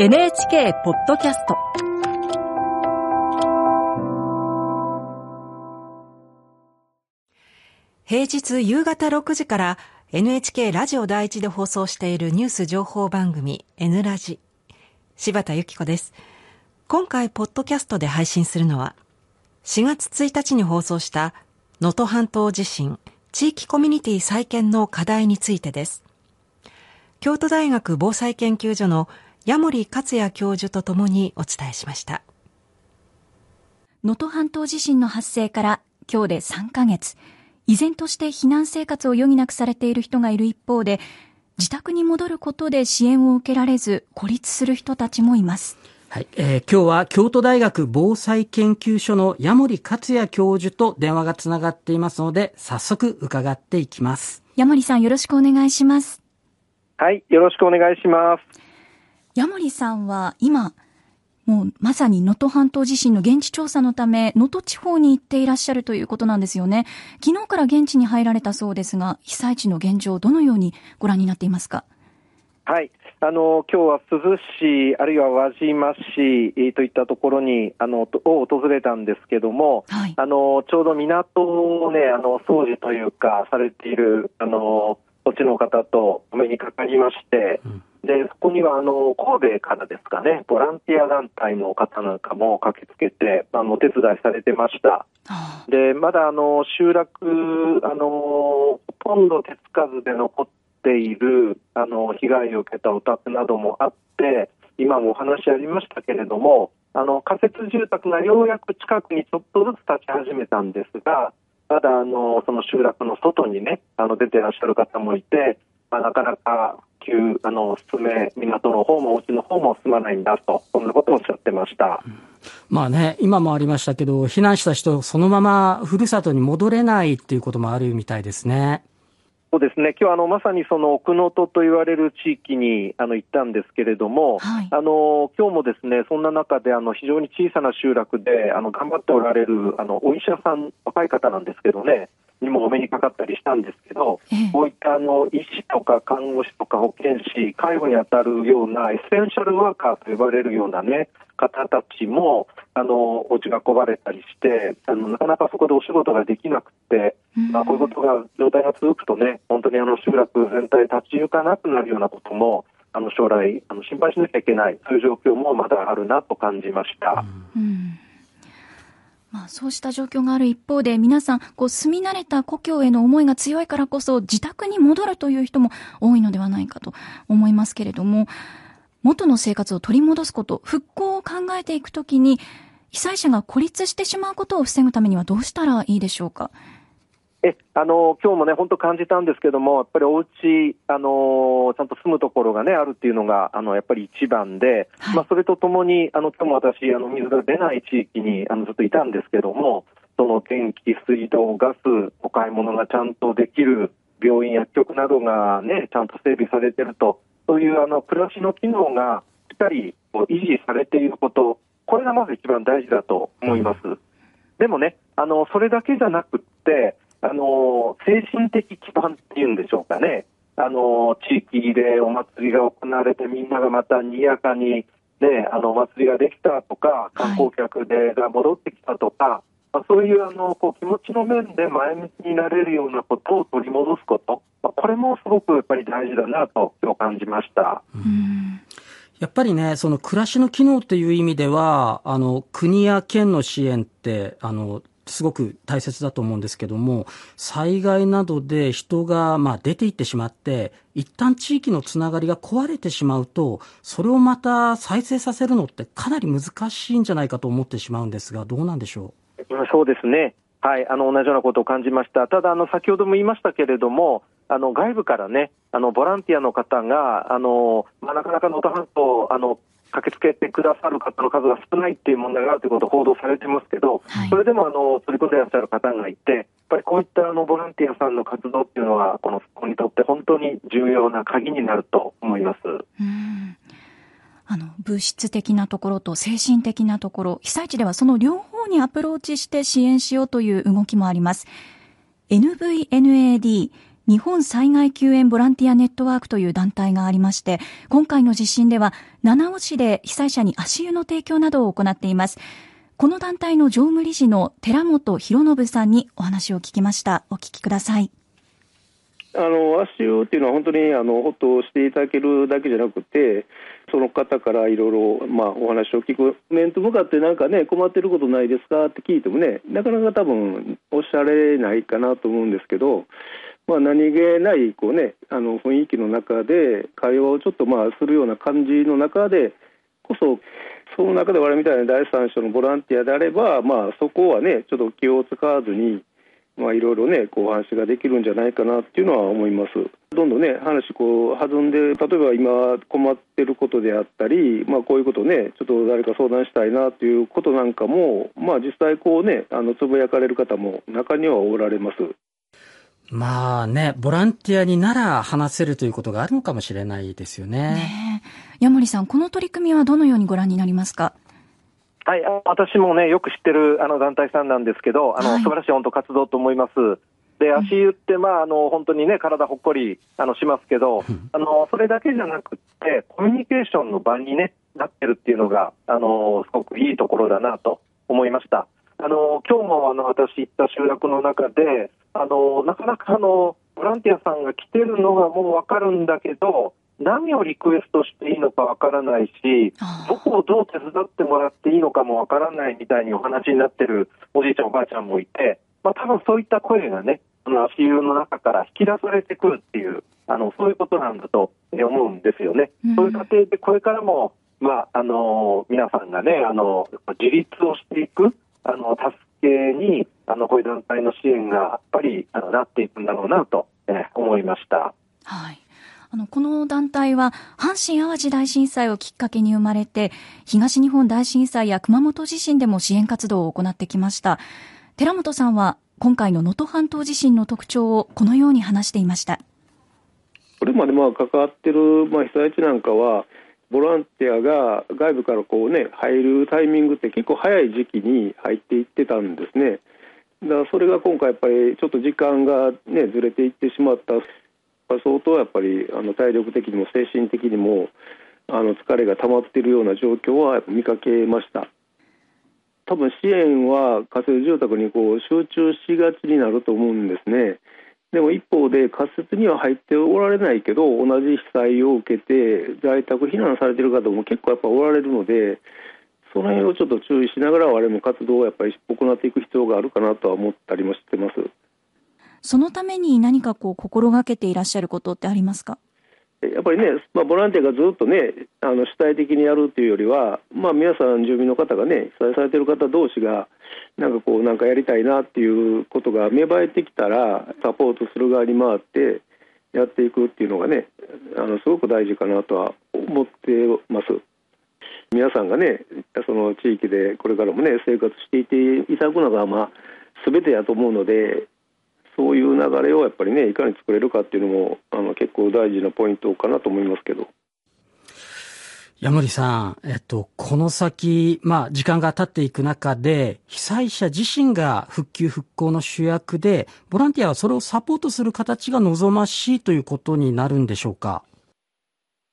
NHK ポッドキャスト。平日夕方6時から NHK ラジオ第一で放送しているニュース情報番組 N ラジ。柴田由紀子です。今回ポッドキャストで配信するのは4月1日に放送した能登半島地震地域コミュニティ再建の課題についてです。京都大学防災研究所の矢森克也教授とともにお伝えしました。能登半島地震の発生から今日で3ヶ月。依然として避難生活を余儀なくされている人がいる一方で自宅に戻ることで支援を受けられず孤立する人たちもいます。はい、えー、今日は京都大学防災研究所の矢森克也教授と電話がつながっていますので早速伺っていきます。矢森さんよろしくお願いします。はい、よろしくお願いします。矢森さんは今、もうまさに能登半島地震の現地調査のため、能登地方に行っていらっしゃるということなんですよね。昨日から現地に入られたそうですが、被災地の現状、どのようにご覧になっていますか？はい、あの今日は珠洲市、あるいは輪島市といったところにあのを訪れたんですけども、はい、あのちょうど港を、ね、あの掃除というか、されているあの土地の方とお目にかかりまして、うん、でそこにはあの神戸からですかね、ボランティア団体の方なんかも駆けつけて、あのお手伝いされてました。でまだあの集落あの、ほとんど手つかずで残っているあの被害を受けたお宅などもあって、今もお話ありましたけれども、あの仮設住宅がようやく近くにちょっとずつ立ち始めたんですが、ただあのその集落の外にねあの出てらっしゃる方もいて、まあ、なかなか急あの進め港の方もうちの方も進まないんだとそんなことをおっしゃってました。うん、まあね、今もありましたけど、避難した人、そのままふるさとに戻れないっていうこともあるみたいですね。そうですね。今日あのまさにその奥能登と言われる地域にあの行ったんですけれども、はい、あの今日もですねそんな中であの非常に小さな集落であの頑張っておられるあのお医者さん、若い方なんですけどね、にもお目にかかったりしたんですけど、ええ、こういったあの医師とか看護師とか保健師、介護に当たるようなエッセンシャルワーカーと呼ばれるようなね、方たちもあのお家が壊れたりしてあのなかなかそこでお仕事ができなくて、まあ、こういうことが状態が続くとね本当にあの集落全体立ち行かなくなるようなこともあの将来あの心配しなきゃいけないそういう状況もまだあるなと感じました。うん。まあ、そうした状況がある一方で、皆さん、こう、住み慣れた故郷への思いが強いからこそ、自宅に戻るという人も多いのではないかと思いますけれども、元の生活を取り戻すこと、復興を考えていくときに、被災者が孤立してしまうことを防ぐためにはどうしたらいいでしょうか？えあの今日もね、本当感じたんですけども、やっぱりお家あのちゃんと住むところがね、あるっていうのが、あのやっぱり一番で、はい、まあ、それとともに、あの今日も私、あの水が出ない地域にあのずっといたんですけども、その電気、水道、ガス、お買い物がちゃんとできる、病院、薬局などがね、ちゃんと整備されてると、そういうあの暮らしの機能がしっかり維持されていること、これがまず一番大事だと思います。でもね、あのそれだけじゃなくって、あの精神的基盤っていうんでしょうかね、あの地域でお祭りが行われて、みんながまたにやかに、ね、あのお祭りができたとか、観光客でが戻ってきたとか、はい、そういうあのこう気持ちの面で前向きになれるようなことを取り戻すこと、これもすごくやっぱり大事だなと今日感じました。うんやっぱりね、その暮らしの機能という意味では、あの、国や県の支援って、あの、すごく大切だと思うんですけども、災害などで人がまあ出ていってしまって、一旦地域のつながりが壊れてしまうと、それをまた再生させるのってかなり難しいんじゃないかと思ってしまうんですが、どうなんでしょう？そうですね。はい、あの同じようなことを感じました。ただあの先ほども言いましたけれども、あの外部からね、あのボランティアの方があのまあ、なかなか能登半島あの駆けつけてくださる方の数が少ないっていう問題があるということを報道されてますけど、はい、それでもあの取り組んでいらっしゃる方がいて、やっぱりこういったあのボランティアさんの活動っていうのは、この復興にとって本当に重要な鍵になると思います。うんあの物質的なところと精神的なところ、被災地ではその両方にアプローチして支援しようという動きもあります。NVNAD 日本災害救援ボランティアネットワークという団体がありまして、今回の地震では七尾市で被災者に足湯の提供などを行っています。この団体の常務理事の寺本博信さんにお話を聞きました。お聞きください。あの足湯っていうのは本当にあのほっとしていただけるだけじゃなくてその方からいろいろまあお話を聞く面と向かってなんかね困ってることないですかって聞いてもねなかなか多分おっしゃれないかなと思うんですけどまあ、何気ないこう、ね、あの雰囲気の中で会話をちょっとまあするような感じの中でこそその中で我々みたいな第三者のボランティアであれば、まあ、そこはねちょっと気を使わずにまあ、いろいろね、こう話ができるんじゃないかなっていうのは思います。どんどんね、話こう弾んで、例えば今困ってることであったり、まあ、こういうことね、ちょっと誰か相談したいなということなんかも、まあ、実際こうね、あのつぶやかれる方も中にはおられます。まあね、ボランティアになら話せるということがあるのかもしれないですよね。ね矢森さん、この取り組みはどのようにご覧になりますか？はい、私もね、よく知ってるあの団体さんなんですけど、あの、はい、素晴らしい本当活動と思います。で、足湯って、まあ、あの、本当にね、体ほっこり、あの、しますけど、あの、それだけじゃなくて、コミュニケーションの場にね、なってるっていうのが、あの、すごくいいところだなと思いました。あの、今日もあの、私行った集落の中で、あの、なかなかあの、ボランティアさんが来てるのがもうわかるんだけど、何をリクエストしていいのかわからないし、どこをどう手伝ってもらっていいのかもわからないみたいにお話になってるおじいちゃんおばあちゃんもいて、まあ多分そういった声がね、あの足湯の中から引き出されてくるっていう、あの、そういうことなんだと思うんですよね。うん、そういう過程でこれからも、まあ、あの、皆さんがね、あの、自立をしていく、あの、助けに、あの、こういう団体の支援がやっぱり、あの、なっていくんだろうなと、え思いました。はい。あの、この団体は、阪神淡路大震災をきっかけに生まれて、東日本大震災や熊本地震でも支援活動を行ってきました。寺本さんは、今回の能登半島地震の特徴をこのように話していました。これまでまあ関わってる、まあ、被災地なんかは、ボランティアが外部からこうね入るタイミングって結構早い時期に入っていってたんですね。だからそれが今回やっぱりちょっと時間がねずれていってしまった。相当やっぱりあの体力的にも精神的にもあの疲れが溜まっているような状況は見かけました。多分支援は仮設住宅にこう集中しがちになると思うんですね。でも一方で仮設には入っておられないけど同じ被災を受けて在宅避難されてる方も結構やっぱおられるのでその辺をちょっと注意しながら我々も活動をやっぱり行っていく必要があるかなとは思ったりもしてます。そのために何かこう心がけていらっしゃることってありますか？やっぱりね、まあ、ボランティアがずっとね、あの主体的にやるというよりは、まあ、皆さん、住民の方がね、被災されている方同士が、なんかこう、なんかやりたいなっていうことが芽生えてきたら、サポートする側に回って、やっていくっていうのがね、あのすごく大事かなとは思ってます。皆さんがね、その地域でこれからもね、生活していていただくのが、まあ、全てやと思うので、そういう流れをやっぱりねいかに作れるかっていうのもあの結構大事なポイントかなと思いますけど。山森さん、えっと、この先、まあ、時間が経っていく中で、被災者自身が復旧復興の主役で、ボランティアはそれをサポートする形が望ましいということになるんでしょうか？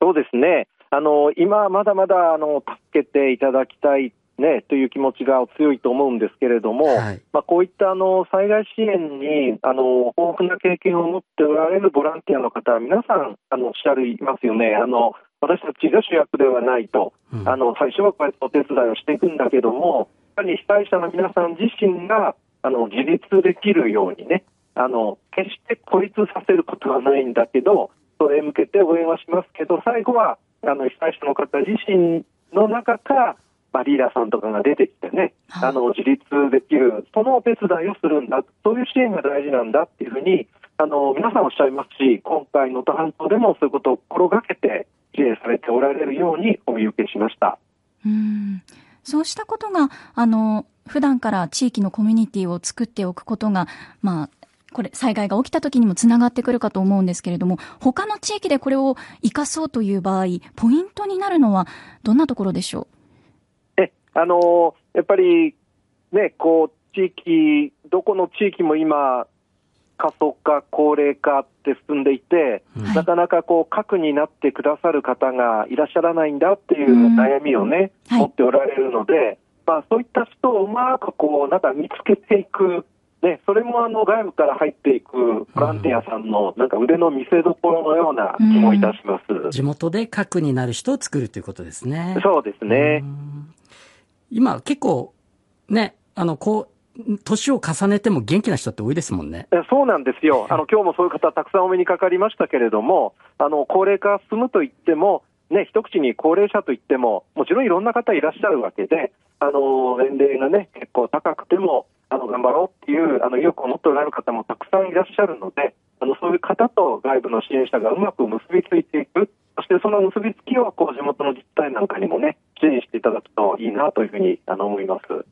そうですね。あの、今まだまだ、あの、助けていただきたいね、という気持ちが強いと思うんですけれども、はい、まあ、こういったあの災害支援にあの豊富な経験を持っておられるボランティアの方は皆さんあのおっしゃいますよね。あの私たちが主役ではないと、うん、あの最初はこうやってお手伝いをしていくんだけども、やはり被災者の皆さん自身があの自立できるようにね、あの決して孤立させることはないんだけど、それに向けて応援はしますけど、最後はあの被災者の方自身の中からまあ、リーダーさんとかが出てきてね、あの自立できる、そのお手伝いをするんだ、そういう支援が大事なんだっていうふうに、あの皆さんおっしゃいますし、今回の登半島でもそういうことを心がけて支援されておられるようにお見受けしました。うん。そうしたことが、あの、普段から地域のコミュニティを作っておくことが、まあ、これ、災害が起きた時にもつながってくるかと思うんですけれども、他の地域でこれを生かそうという場合、ポイントになるのはどんなところでしょう？あのやっぱりね、こう、地域、どこの地域も今、過疎化、高齢化って進んでいて、はいなかなかこう核になってくださる方がいらっしゃらないんだっていう悩みをね、はい持っておられるので、まあ、そういった人をうまくこうなんか見つけていく、ね、それもあの外部から入っていくボランティアさんのなんか腕の見せ所のような気もいたします。地元で核になる人を作るということですね。そうですねう。ん今結構、ね、あの、こう、年を重ねても元気な人って多いですもんね。えそうなんですよ、あの今日もそういう方、たくさんお目にかかりましたけれども、あの高齢化進むといっても、ね、一口に高齢者といっても、もちろんいろんな方いらっしゃるわけで、あの年齢がね、結構高くても、あの頑張ろうっていうあの意欲を持っておられる方もたくさんいらっしゃるので、あのそういう方と外部の支援者がうまく結びついていく、そしてその結びつきをこう地元の自治体なんかにもね、いただくといいなというふうにあの思います。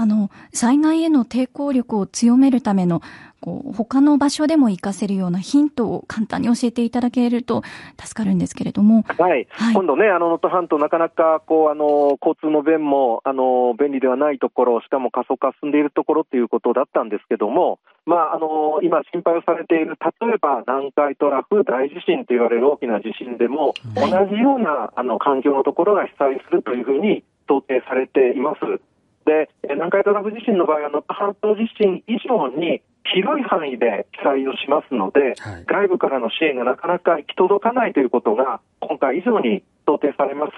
あの、災害への抵抗力を強めるための、こう、他の場所でも活かせるようなヒントを簡単に教えていただけると助かるんですけれども。はい、はい今度ね、あの能登半島、なかなかこうあの交通の便もあの便利ではないところ、しかも過疎化進んでいるところということだったんですけども、まあ、あの今、心配をされている、例えば南海トラフ大地震と言われる大きな地震でも、同はいじようなあの環境のところが被災するというふうに想定されています。でえ南海トラフ地震の場合は、能登半島地震以上に広い範囲で被災をしますので、はい外部からの支援がなかなか行き届かないということが、今回以上に想定されます。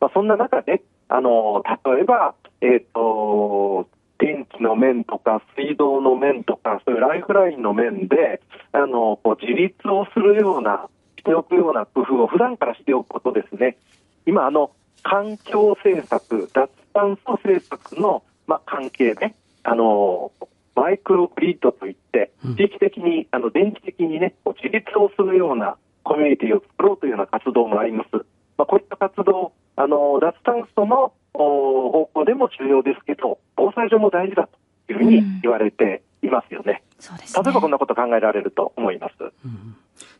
まあ、そんな中で、あの例えば、えっ、と、電気の面とか水道の面とか、そういうライフラインの面で、あのこう自立をするような、しておくような工夫を普段からしておくことですね。今、あの、環境政策、脱炭素政策の、まあ、関係ね、あの、マイクログリッドといってうん、地域的に、あの、電気的にね、自立をするようなコミュニティを作ろうというような活動もあります。まあ、こういった活動、あの、脱炭素のお方向でも重要ですけど、防災上も大事だというふうに言われていますよね。そうですね。例えばこんなこと考えられると思います。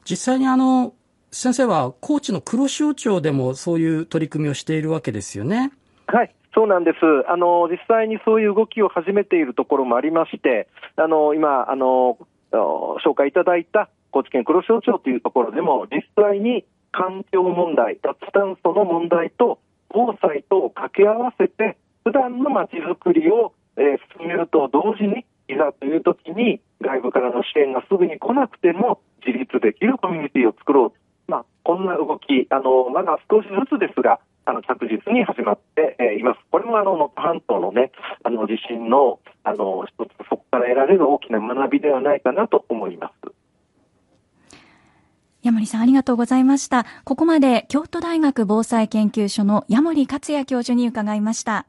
実際にあの、先生は高知の黒潮町でもそういう取り組みをしているわけですよね。はい、そうなんです。あの実際にそういう動きを始めているところもありまして、あの今あの紹介いただいた高知県黒潮町というところでも実際に環境問題、脱炭素の問題と防災とを掛け合わせて普段のまちづくりを、えー進めると同時にいざという時に外部からの支援がすぐに来なくても自立できるコミュニティを作ろう。まあ、こんな動き、あのまだ少しずつですが、あの着実に始まって、えーいます。これもあの能登半島のね、あの地震のあの一つそこから得られる大きな学びではないかなと思います。ヤモリさんありがとうございました。ここまで京都大学防災研究所のヤモリ克也教授に伺いました。